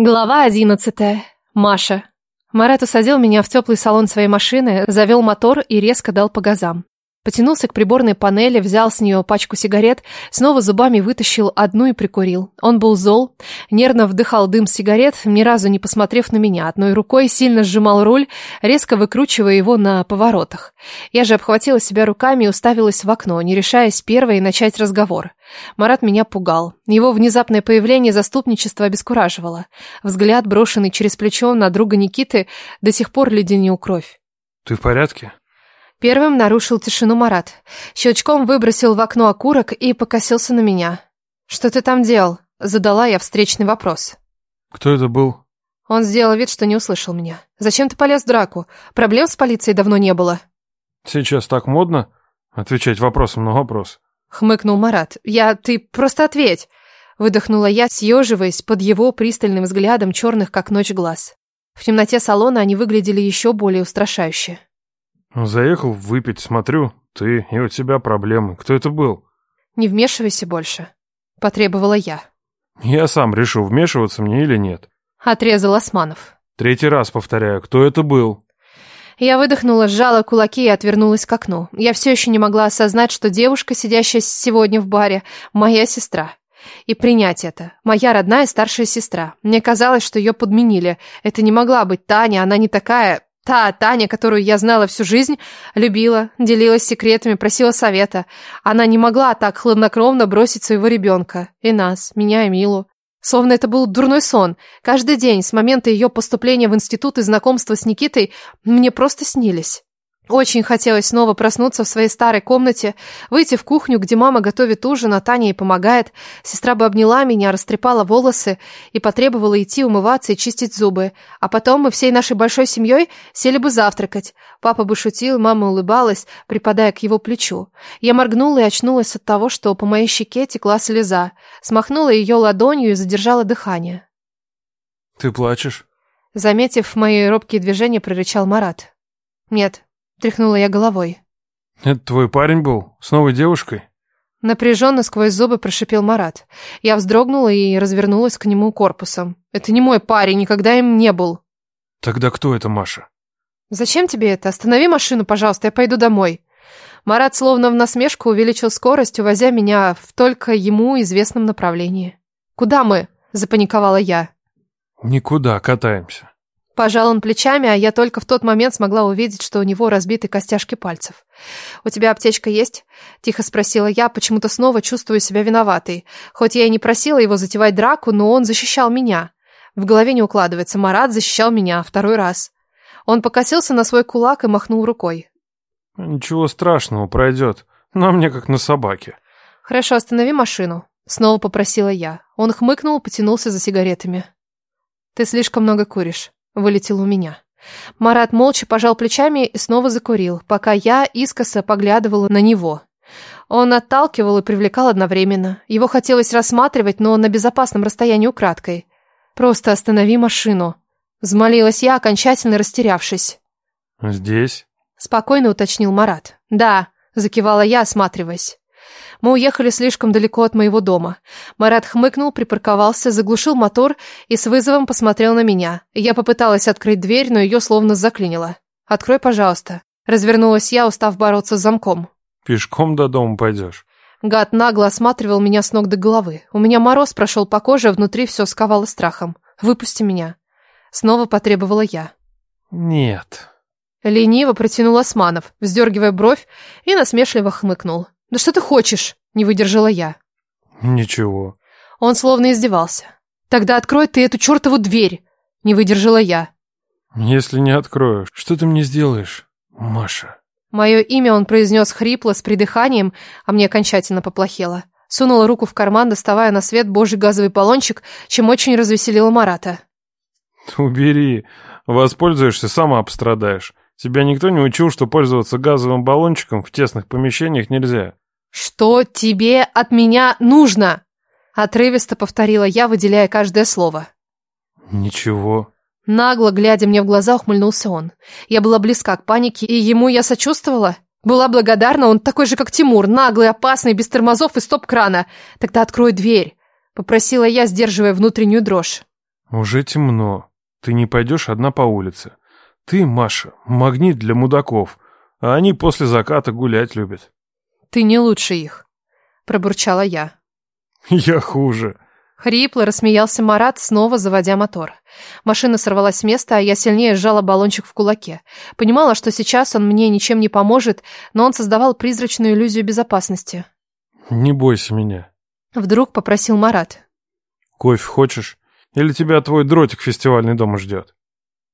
Глава одиннадцатая. Маша. Марат усадил меня в теплый салон своей машины, завел мотор и резко дал по газам. Потянулся к приборной панели, взял с нее пачку сигарет, снова зубами вытащил одну и прикурил. Он был зол, нервно вдыхал дым сигарет, ни разу не посмотрев на меня, одной рукой сильно сжимал руль, резко выкручивая его на поворотах. Я же обхватила себя руками и уставилась в окно, не решаясь первой начать разговор. Марат меня пугал. Его внезапное появление заступничества обескураживало. Взгляд, брошенный через плечо на друга Никиты, до сих пор леденил кровь. «Ты в порядке?» Первым нарушил тишину Марат. Щелчком выбросил в окно окурок и покосился на меня. «Что ты там делал?» Задала я встречный вопрос. «Кто это был?» Он сделал вид, что не услышал меня. «Зачем ты полез в драку? Проблем с полицией давно не было». «Сейчас так модно отвечать вопросом на вопрос». Хмыкнул Марат. «Я... Ты просто ответь!» Выдохнула я, съеживаясь под его пристальным взглядом черных, как ночь, глаз. В темноте салона они выглядели еще более устрашающе. «Заехал выпить, смотрю, ты и у тебя проблемы. Кто это был?» «Не вмешивайся больше», — потребовала я. «Я сам решу, вмешиваться мне или нет». Отрезал Османов. «Третий раз повторяю, кто это был?» Я выдохнула, сжала кулаки и отвернулась к окну. Я все еще не могла осознать, что девушка, сидящая сегодня в баре, моя сестра. И принять это. Моя родная старшая сестра. Мне казалось, что ее подменили. Это не могла быть Таня, она не такая... Та Таня, которую я знала всю жизнь, любила, делилась секретами, просила совета. Она не могла так хладнокровно бросить своего ребенка. И нас, меня и Милу. Словно это был дурной сон. Каждый день с момента ее поступления в институт и знакомства с Никитой мне просто снились. Очень хотелось снова проснуться в своей старой комнате, выйти в кухню, где мама готовит ужин, а Таня ей помогает. Сестра бы обняла меня, растрепала волосы и потребовала идти умываться и чистить зубы. А потом мы всей нашей большой семьей сели бы завтракать. Папа бы шутил, мама улыбалась, припадая к его плечу. Я моргнула и очнулась от того, что по моей щеке текла слеза. Смахнула ее ладонью и задержала дыхание. «Ты плачешь?» Заметив мои робкие движения, прорычал Марат. «Нет, Тряхнула я головой. Это твой парень был? С новой девушкой? Напряженно сквозь зубы прошипел Марат. Я вздрогнула и развернулась к нему корпусом. Это не мой парень, никогда им не был. Тогда кто это, Маша? Зачем тебе это? Останови машину, пожалуйста, я пойду домой. Марат словно в насмешку увеличил скорость, увозя меня в только ему известном направлении. Куда мы? Запаниковала я. Никуда, катаемся. Пожал он плечами, а я только в тот момент смогла увидеть, что у него разбиты костяшки пальцев. «У тебя аптечка есть?» – тихо спросила я, почему-то снова чувствую себя виноватой. Хоть я и не просила его затевать драку, но он защищал меня. В голове не укладывается, Марат защищал меня второй раз. Он покосился на свой кулак и махнул рукой. «Ничего страшного, пройдет. На мне как на собаке». «Хорошо, останови машину», – снова попросила я. Он хмыкнул, потянулся за сигаретами. «Ты слишком много куришь» вылетел у меня. Марат молча пожал плечами и снова закурил, пока я искоса поглядывала на него. Он отталкивал и привлекал одновременно. Его хотелось рассматривать, но на безопасном расстоянии украдкой. «Просто останови машину», — взмолилась я, окончательно растерявшись. «Здесь?» — спокойно уточнил Марат. «Да», — закивала я, осматриваясь. Мы уехали слишком далеко от моего дома. Марат хмыкнул, припарковался, заглушил мотор и с вызовом посмотрел на меня. Я попыталась открыть дверь, но ее словно заклинило. «Открой, пожалуйста». Развернулась я, устав бороться с замком. «Пешком до дома пойдешь?» Гад нагло осматривал меня с ног до головы. У меня мороз прошел по коже, а внутри все сковало страхом. «Выпусти меня». Снова потребовала я. «Нет». Лениво протянул Османов, вздергивая бровь, и насмешливо хмыкнул. «Да что ты хочешь?» – не выдержала я. «Ничего». Он словно издевался. «Тогда открой ты эту чертову дверь!» – не выдержала я. «Если не открою, что ты мне сделаешь, Маша?» Мое имя он произнес хрипло, с придыханием, а мне окончательно поплохело. Сунула руку в карман, доставая на свет божий газовый баллончик, чем очень развеселила Марата. «Убери. Воспользуешься, сама пострадаешь. Тебя никто не учил, что пользоваться газовым баллончиком в тесных помещениях нельзя. «Что тебе от меня нужно?» Отрывисто повторила я, выделяя каждое слово. «Ничего». Нагло, глядя мне в глаза, ухмыльнулся он. Я была близка к панике, и ему я сочувствовала. Была благодарна, он такой же, как Тимур, наглый, опасный, без тормозов и стоп-крана. Тогда открой дверь, попросила я, сдерживая внутреннюю дрожь. Уже темно. Ты не пойдешь одна по улице. Ты, Маша, магнит для мудаков, а они после заката гулять любят. Ты не лучше их, пробурчала я. Я хуже. Хрипло рассмеялся Марат, снова заводя мотор. Машина сорвалась с места, а я сильнее сжала баллончик в кулаке. Понимала, что сейчас он мне ничем не поможет, но он создавал призрачную иллюзию безопасности. Не бойся меня. Вдруг попросил Марат. Кофе хочешь? Или тебя твой дротик фестивальный дома ждет?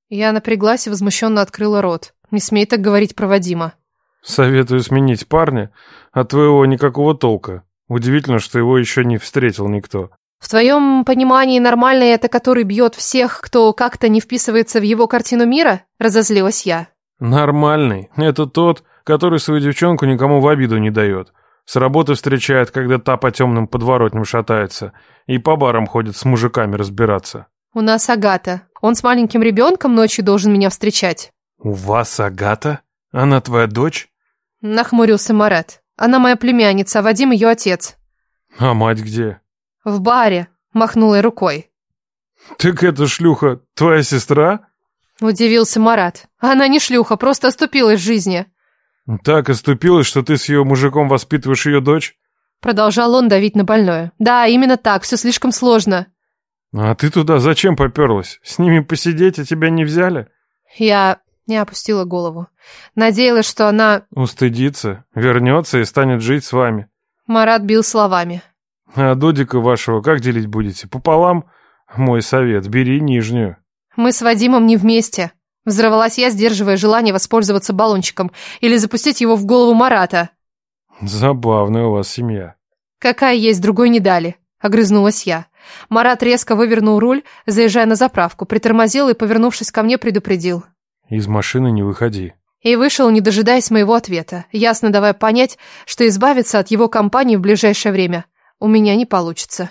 Я напряглась и возмущенно открыла рот. Не смей так говорить про Вадима. Советую сменить парня, от твоего никакого толка. Удивительно, что его еще не встретил никто. В твоем понимании нормальный это который бьет всех, кто как-то не вписывается в его картину мира? Разозлилась я. Нормальный. Это тот, который свою девчонку никому в обиду не дает. С работы встречает, когда та по темным подворотням шатается. И по барам ходит с мужиками разбираться. У нас Агата. Он с маленьким ребенком ночью должен меня встречать. У вас Агата? Она твоя дочь? Нахмурился Марат. Она моя племянница, а Вадим ее отец. А мать где? В баре, махнула рукой. Так эта шлюха твоя сестра? Удивился Марат. Она не шлюха, просто оступилась в жизни. Так оступилась, что ты с ее мужиком воспитываешь ее дочь? Продолжал он давить на больное. Да, именно так, все слишком сложно. А ты туда зачем поперлась? С ними посидеть, а тебя не взяли? Я не опустила голову. Надеялась, что она... Устыдится, вернется и станет жить с вами. Марат бил словами. А додика вашего как делить будете? Пополам? Мой совет, бери нижнюю. Мы с Вадимом не вместе. Взорвалась я, сдерживая желание воспользоваться баллончиком или запустить его в голову Марата. Забавная у вас семья. Какая есть, другой не дали. Огрызнулась я. Марат резко вывернул руль, заезжая на заправку, притормозил и, повернувшись ко мне, предупредил. Из машины не выходи. И вышел, не дожидаясь моего ответа, ясно давая понять, что избавиться от его компании в ближайшее время у меня не получится.